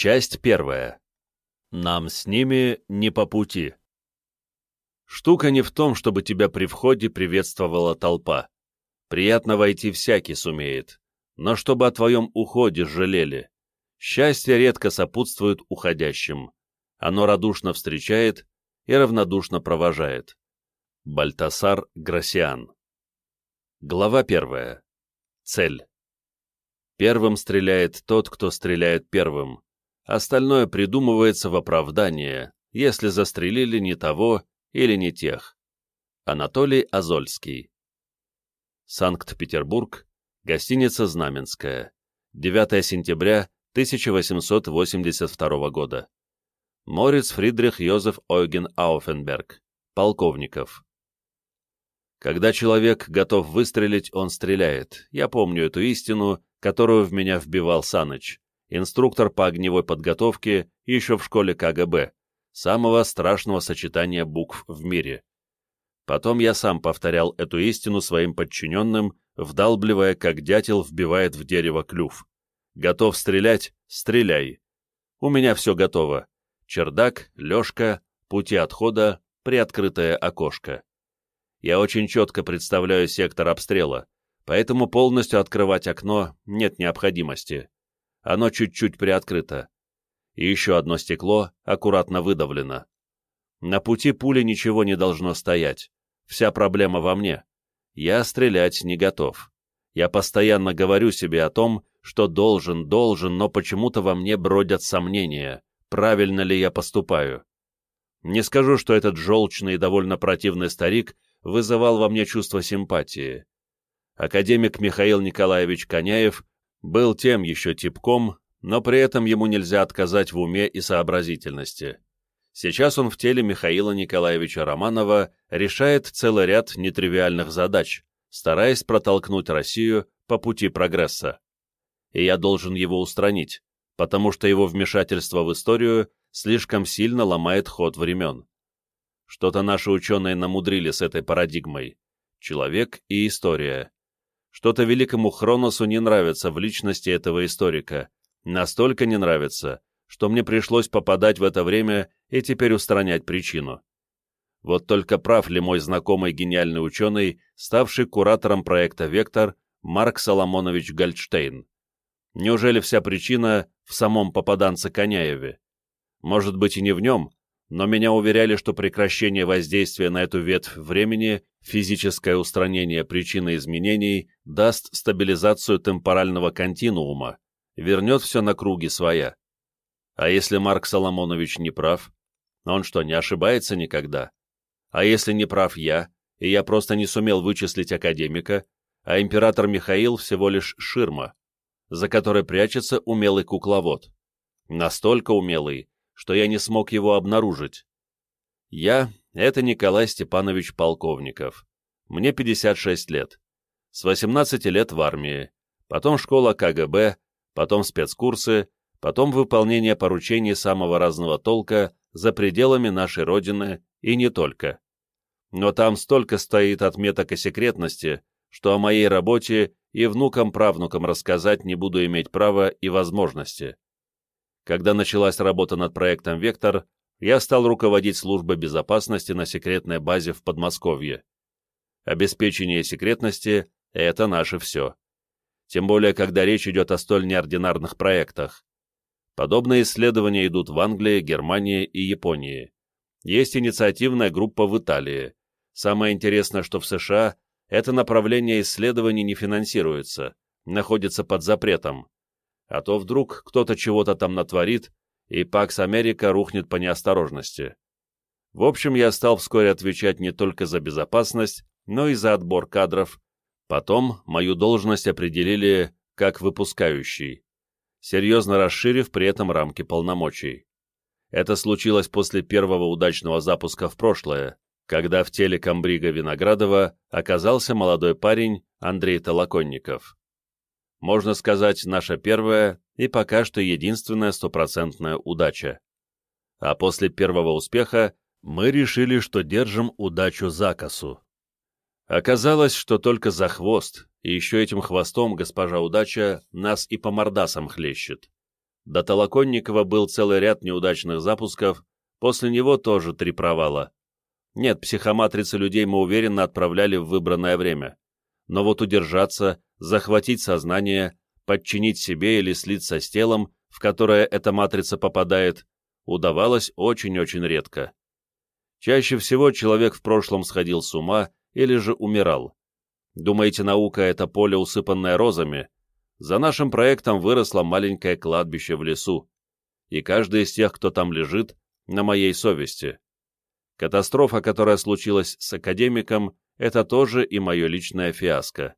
Часть первая. Нам с ними не по пути. Штука не в том, чтобы тебя при входе приветствовала толпа. Приятно войти всякий сумеет, но чтобы о твоем уходе жалели. Счастье редко сопутствует уходящим. Оно радушно встречает и равнодушно провожает. Бальтасар Грасиан Глава первая. Цель. Первым стреляет тот, кто стреляет первым. Остальное придумывается в оправдание, если застрелили не того или не тех. Анатолий Азольский. Санкт-Петербург, гостиница «Знаменская», 9 сентября 1882 года. Морец Фридрих Йозеф Ойген Ауфенберг, полковников. Когда человек готов выстрелить, он стреляет. Я помню эту истину, которую в меня вбивал Саныч, инструктор по огневой подготовке еще в школе КГБ, самого страшного сочетания букв в мире. Потом я сам повторял эту истину своим подчиненным, вдалбливая, как дятел вбивает в дерево клюв. Готов стрелять? Стреляй. У меня все готово. Чердак, лёжка, пути отхода, приоткрытое окошко. Я очень четко представляю сектор обстрела, поэтому полностью открывать окно нет необходимости. Оно чуть-чуть приоткрыто. И еще одно стекло аккуратно выдавлено. На пути пули ничего не должно стоять. Вся проблема во мне. Я стрелять не готов. Я постоянно говорю себе о том, что должен, должен, но почему-то во мне бродят сомнения, правильно ли я поступаю. Не скажу, что этот желчный и довольно противный старик вызывал во мне чувство симпатии. Академик Михаил Николаевич Коняев был тем еще типком, но при этом ему нельзя отказать в уме и сообразительности. Сейчас он в теле Михаила Николаевича Романова решает целый ряд нетривиальных задач, стараясь протолкнуть Россию по пути прогресса. И я должен его устранить, потому что его вмешательство в историю слишком сильно ломает ход времен. Что-то наши ученые намудрили с этой парадигмой. Человек и история. Что-то великому Хроносу не нравится в личности этого историка. Настолько не нравится, что мне пришлось попадать в это время и теперь устранять причину. Вот только прав ли мой знакомый гениальный ученый, ставший куратором проекта «Вектор», Марк Соломонович Гольдштейн? Неужели вся причина в самом попаданце Коняеве? Может быть и не в нем, но меня уверяли, что прекращение воздействия на эту ветвь времени, физическое устранение причины изменений, даст стабилизацию темпорального континуума, вернет все на круги своя. А если Марк Соломонович не прав? Он что, не ошибается никогда? А если не прав я, и я просто не сумел вычислить академика, а император Михаил всего лишь ширма, за которой прячется умелый кукловод? Настолько умелый, что я не смог его обнаружить. Я — это Николай Степанович Полковников. Мне 56 лет. С 18 лет в армии, потом школа КГБ, потом спецкурсы, потом выполнение поручений самого разного толка за пределами нашей Родины и не только. Но там столько стоит отметок о секретности, что о моей работе и внукам-правнукам рассказать не буду иметь права и возможности. Когда началась работа над проектом «Вектор», я стал руководить службой безопасности на секретной базе в Подмосковье. Обеспечение секретности — это наше все. Тем более, когда речь идет о столь неординарных проектах. Подобные исследования идут в Англии, Германии и Японии. Есть инициативная группа в Италии. Самое интересное, что в США это направление исследований не финансируется, находится под запретом а то вдруг кто-то чего-то там натворит, и Пакс Америка рухнет по неосторожности. В общем, я стал вскоре отвечать не только за безопасность, но и за отбор кадров. Потом мою должность определили как выпускающий, серьезно расширив при этом рамки полномочий. Это случилось после первого удачного запуска в прошлое, когда в теле комбрига Виноградова оказался молодой парень Андрей Толоконников можно сказать, наша первая и пока что единственная стопроцентная удача. А после первого успеха мы решили, что держим удачу за косу. Оказалось, что только за хвост, и еще этим хвостом госпожа удача нас и по мордасам хлещет. До Толоконникова был целый ряд неудачных запусков, после него тоже три провала. Нет, психоматрицы людей мы уверенно отправляли в выбранное время. Но вот удержаться, захватить сознание, подчинить себе или слиться с телом, в которое эта матрица попадает, удавалось очень-очень редко. Чаще всего человек в прошлом сходил с ума или же умирал. Думаете, наука — это поле, усыпанное розами? За нашим проектом выросло маленькое кладбище в лесу, и каждый из тех, кто там лежит, на моей совести. Катастрофа, которая случилась с академиком, это тоже и мое личное фиаско.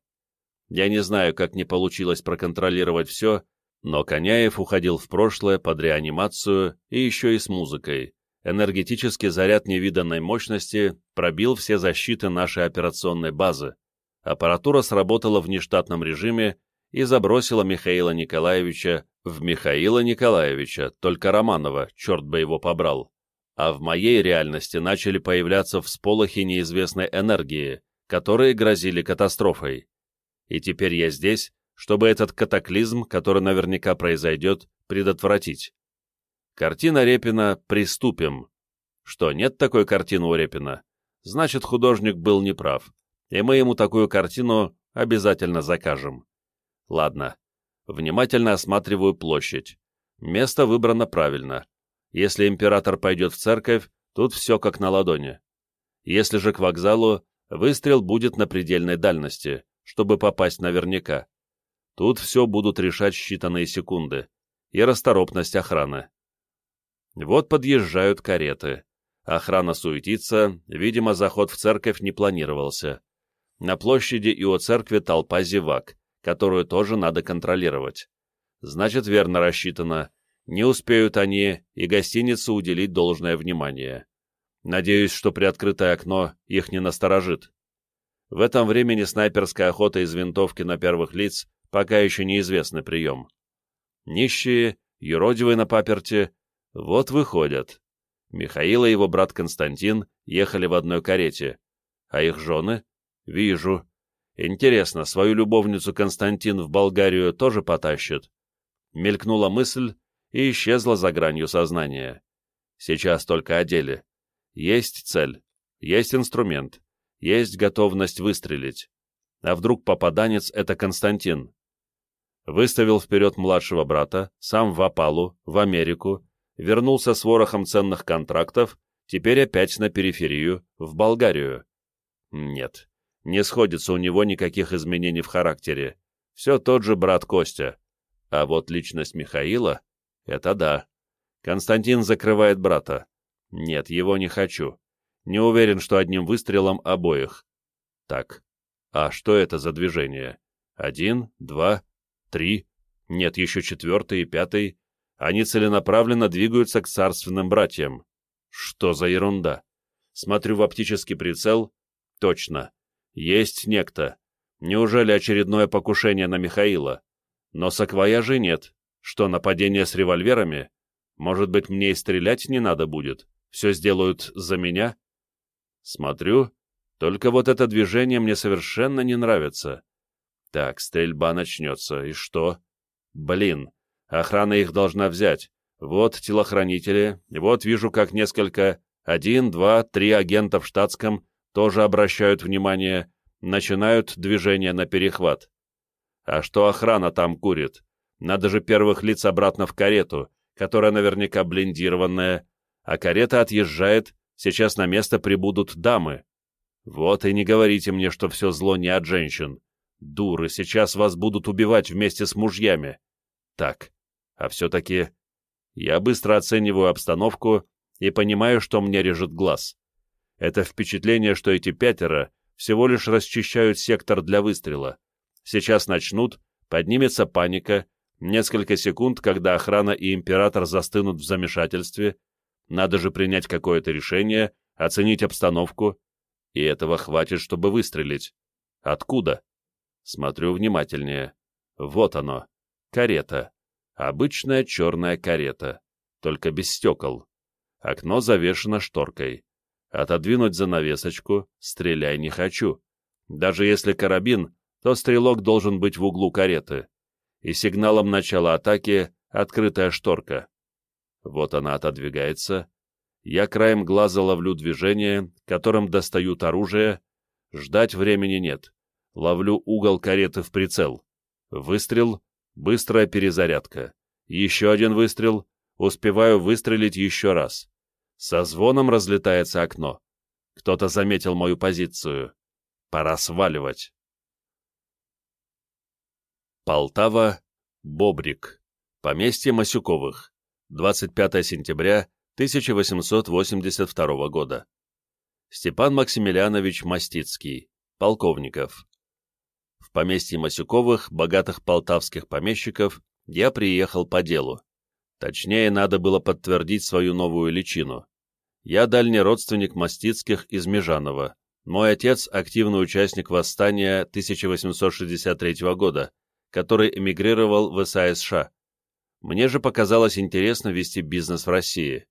Я не знаю, как не получилось проконтролировать все, но Коняев уходил в прошлое под реанимацию и еще и с музыкой. Энергетический заряд невиданной мощности пробил все защиты нашей операционной базы. Аппаратура сработала в нештатном режиме и забросила Михаила Николаевича в Михаила Николаевича, только Романова, черт бы его побрал. А в моей реальности начали появляться всполохи неизвестной энергии, которые грозили катастрофой. И теперь я здесь, чтобы этот катаклизм, который наверняка произойдет, предотвратить. Картина Репина «Приступим». Что, нет такой картины у Репина? Значит, художник был неправ, и мы ему такую картину обязательно закажем. Ладно. Внимательно осматриваю площадь. Место выбрано правильно. Если император пойдет в церковь, тут все как на ладони. Если же к вокзалу, выстрел будет на предельной дальности, чтобы попасть наверняка. Тут все будут решать считанные секунды. И расторопность охраны. Вот подъезжают кареты. Охрана суетится, видимо, заход в церковь не планировался. На площади и у церкви толпа зевак, которую тоже надо контролировать. Значит, верно рассчитано. Не успеют они и гостинице уделить должное внимание. Надеюсь, что приоткрытое окно их не насторожит. В этом времени снайперская охота из винтовки на первых лиц пока еще неизвестный прием. Нищие, юродивые на паперте, вот выходят. Михаил и его брат Константин ехали в одной карете. А их жены? Вижу. Интересно, свою любовницу Константин в Болгарию тоже потащит? Мелькнула мысль и исчезла за гранью сознания. Сейчас только о деле. Есть цель, есть инструмент, есть готовность выстрелить. А вдруг попаданец — это Константин? Выставил вперед младшего брата, сам в опалу, в Америку, вернулся с ворохом ценных контрактов, теперь опять на периферию, в Болгарию. Нет, не сходится у него никаких изменений в характере. Все тот же брат Костя. А вот личность Михаила — это да. Константин закрывает брата. Нет, его не хочу. Не уверен, что одним выстрелом обоих. Так, а что это за движение? Один, два, три, нет, еще четвертый и пятый. Они целенаправленно двигаются к царственным братьям. Что за ерунда? Смотрю в оптический прицел. Точно. Есть некто. Неужели очередное покушение на Михаила? Но саквояжей нет. Что, нападение с револьверами? Может быть, мне и стрелять не надо будет? Все сделают за меня? Смотрю. Только вот это движение мне совершенно не нравится. Так, стрельба начнется. И что? Блин, Охрана их должна взять. Вот телохранители, вот вижу, как несколько, один, два, три агента в штатском тоже обращают внимание, начинают движение на перехват. А что охрана там курит? Надо же первых лиц обратно в карету, которая наверняка блиндированная, а карета отъезжает, сейчас на место прибудут дамы. Вот и не говорите мне, что все зло не от женщин. Дуры, сейчас вас будут убивать вместе с мужьями. Так, а все-таки я быстро оцениваю обстановку и понимаю, что мне режет глаз. Это впечатление, что эти пятеро всего лишь расчищают сектор для выстрела. Сейчас начнут, поднимется паника, несколько секунд, когда охрана и император застынут в замешательстве, надо же принять какое-то решение, оценить обстановку, и этого хватит, чтобы выстрелить. Откуда? Смотрю внимательнее. Вот оно. Карета. Обычная черная карета, только без стекол. Окно завешено шторкой. Отодвинуть занавесочку, стреляй не хочу. Даже если карабин, то стрелок должен быть в углу кареты. И сигналом начала атаки открытая шторка. Вот она отодвигается. Я краем глаза ловлю движение, которым достают оружие. Ждать времени нет. Ловлю угол кареты в прицел. Выстрел, быстрая перезарядка. Еще один выстрел, успеваю выстрелить еще раз. Со звоном разлетается окно. Кто-то заметил мою позицию. Пора сваливать. Полтава, Бобрик. Поместье Масюковых. 25 сентября 1882 года. Степан Максимилианович Мастицкий, полковников. В поместье Масюковых, богатых полтавских помещиков, я приехал по делу. Точнее, надо было подтвердить свою новую личину. Я дальний родственник Мастицких из Межанова. Мой отец – активный участник восстания 1863 года, который эмигрировал в САСШ. Мне же показалось интересно вести бизнес в России.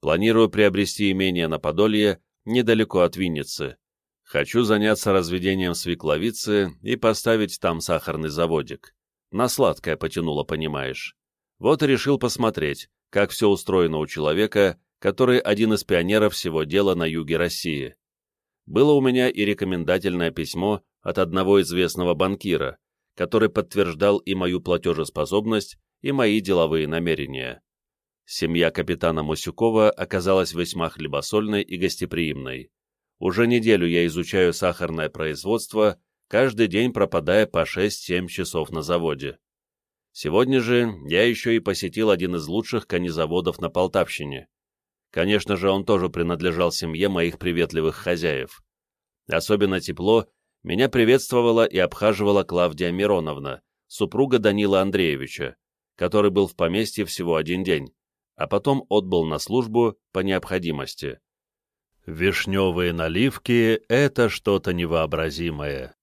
Планирую приобрести имение на Подолье, недалеко от Винницы. Хочу заняться разведением свекловицы и поставить там сахарный заводик. На сладкое потянуло, понимаешь. Вот и решил посмотреть, как все устроено у человека, который один из пионеров всего дела на юге России. Было у меня и рекомендательное письмо от одного известного банкира, который подтверждал и мою платежеспособность, и мои деловые намерения. Семья капитана Мосюкова оказалась весьма хлебосольной и гостеприимной. Уже неделю я изучаю сахарное производство, каждый день пропадая по 6-7 часов на заводе. Сегодня же я еще и посетил один из лучших конезаводов на Полтавщине. Конечно же, он тоже принадлежал семье моих приветливых хозяев. Особенно тепло меня приветствовала и обхаживала Клавдия Мироновна, супруга Данила Андреевича, который был в поместье всего один день, а потом отбыл на службу по необходимости. Вишневые наливки — это что-то невообразимое.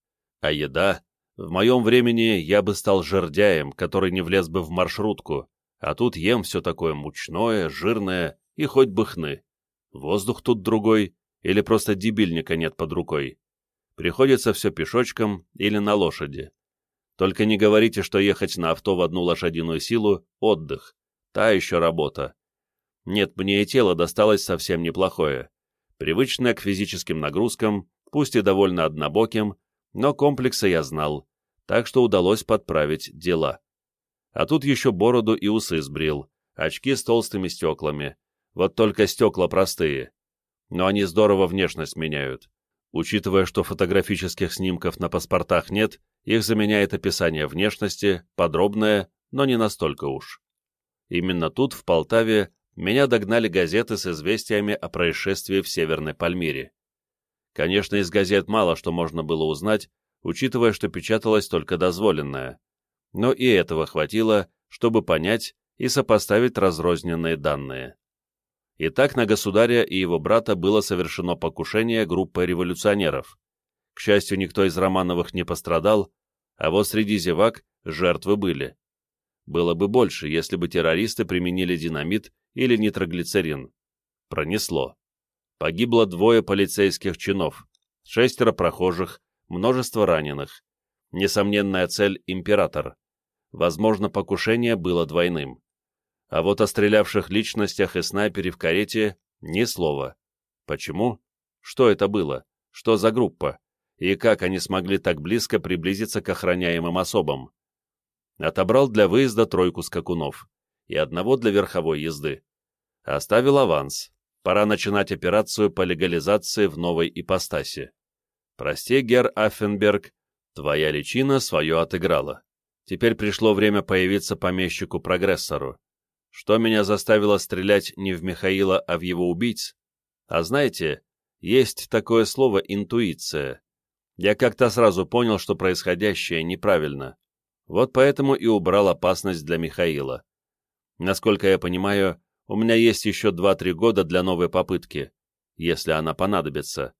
А еда? В моем времени я бы стал жердяем, который не влез бы в маршрутку, а тут ем все такое мучное, жирное и хоть бы хны. Воздух тут другой, или просто дебильника нет под рукой. Приходится все пешочком или на лошади. Только не говорите, что ехать на авто в одну лошадиную силу — отдых. Та еще работа. Нет, мне и тело досталось совсем неплохое. Привычное к физическим нагрузкам, пусть и довольно однобоким, но комплекса я знал, так что удалось подправить дела. А тут еще бороду и усы сбрил, очки с толстыми стеклами. Вот только стекла простые. Но они здорово внешность меняют. Учитывая, что фотографических снимков на паспортах нет, их заменяет описание внешности, подробное, но не настолько уж. Именно тут, в Полтаве, меня догнали газеты с известиями о происшествии в Северной Пальмире. Конечно, из газет мало что можно было узнать, учитывая, что печаталось только дозволенное. Но и этого хватило, чтобы понять и сопоставить разрозненные данные. Итак, на государя и его брата было совершено покушение группой революционеров. К счастью, никто из Романовых не пострадал, а вот среди зевак жертвы были. Было бы больше, если бы террористы применили динамит или нитроглицерин. Пронесло. Погибло двое полицейских чинов, шестеро прохожих, множество раненых. Несомненная цель — император. Возможно, покушение было двойным. А вот о стрелявших личностях и снайпере в карете ни слова. Почему? Что это было? Что за группа? И как они смогли так близко приблизиться к охраняемым особам? Отобрал для выезда тройку скакунов и одного для верховой езды. Оставил аванс. Пора начинать операцию по легализации в новой ипостаси. Прости, гер Аффенберг, твоя личина свое отыграла. Теперь пришло время появиться помещику-прогрессору. Что меня заставило стрелять не в Михаила, а в его убийц? А знаете, есть такое слово «интуиция». Я как-то сразу понял, что происходящее неправильно. Вот поэтому и убрал опасность для Михаила. Насколько я понимаю, у меня есть еще 2-3 года для новой попытки, если она понадобится.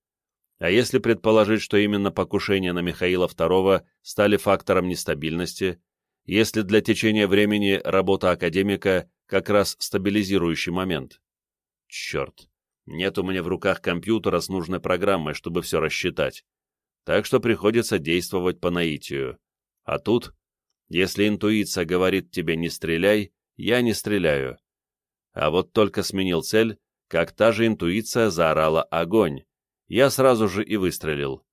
А если предположить, что именно покушения на Михаила II стали фактором нестабильности, если для течения времени работа академика как раз стабилизирующий момент? Черт, нет у меня в руках компьютера с нужной программой, чтобы все рассчитать. Так что приходится действовать по наитию. А тут Если интуиция говорит тебе «не стреляй», я не стреляю. А вот только сменил цель, как та же интуиция заорала «огонь». Я сразу же и выстрелил.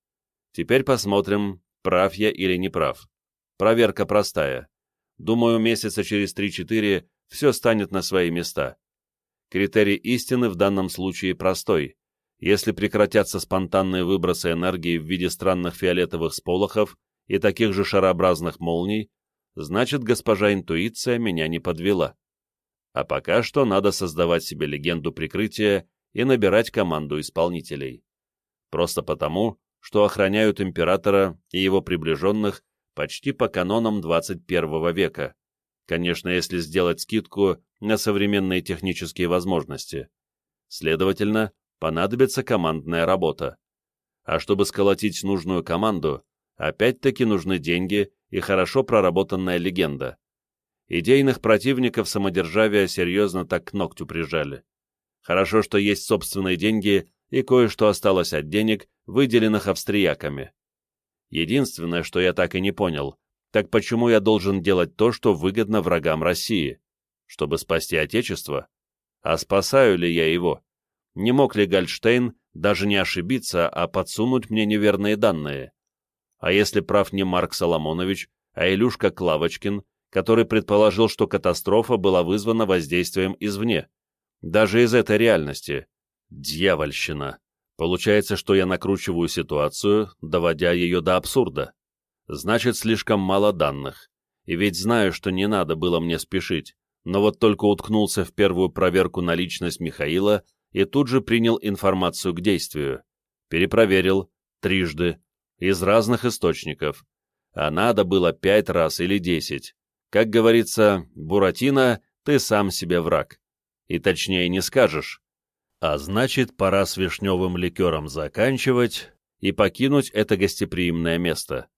Теперь посмотрим, прав я или не прав. Проверка простая. Думаю, месяца через 3-4 все станет на свои места. Критерий истины в данном случае простой. Если прекратятся спонтанные выбросы энергии в виде странных фиолетовых сполохов и таких же шарообразных молний, значит, госпожа интуиция меня не подвела. А пока что надо создавать себе легенду прикрытия и набирать команду исполнителей. Просто потому, что охраняют императора и его приближенных почти по канонам 21 века, конечно, если сделать скидку на современные технические возможности. Следовательно, понадобится командная работа. А чтобы сколотить нужную команду, опять-таки нужны деньги и хорошо проработанная легенда. Идейных противников самодержавия серьезно так к ногтю прижали. Хорошо, что есть собственные деньги и кое-что осталось от денег, выделенных австрияками. Единственное, что я так и не понял, так почему я должен делать то, что выгодно врагам России? Чтобы спасти Отечество? А спасаю ли я его? Не мог ли Гольдштейн даже не ошибиться, а подсунуть мне неверные данные? А если прав не Марк Соломонович, а Илюшка Клавочкин, который предположил, что катастрофа была вызвана воздействием извне? Даже из этой реальности. Дьявольщина. Получается, что я накручиваю ситуацию, доводя ее до абсурда. Значит, слишком мало данных. И ведь знаю, что не надо было мне спешить, но вот только уткнулся в первую проверку на личность Михаила и тут же принял информацию к действию. Перепроверил, трижды, из разных источников. А надо было пять раз или десять. Как говорится, Буратино, ты сам себе враг. И точнее не скажешь. А значит, пора с вишневым ликером заканчивать и покинуть это гостеприимное место.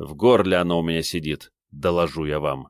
В горле оно у меня сидит, доложу я вам.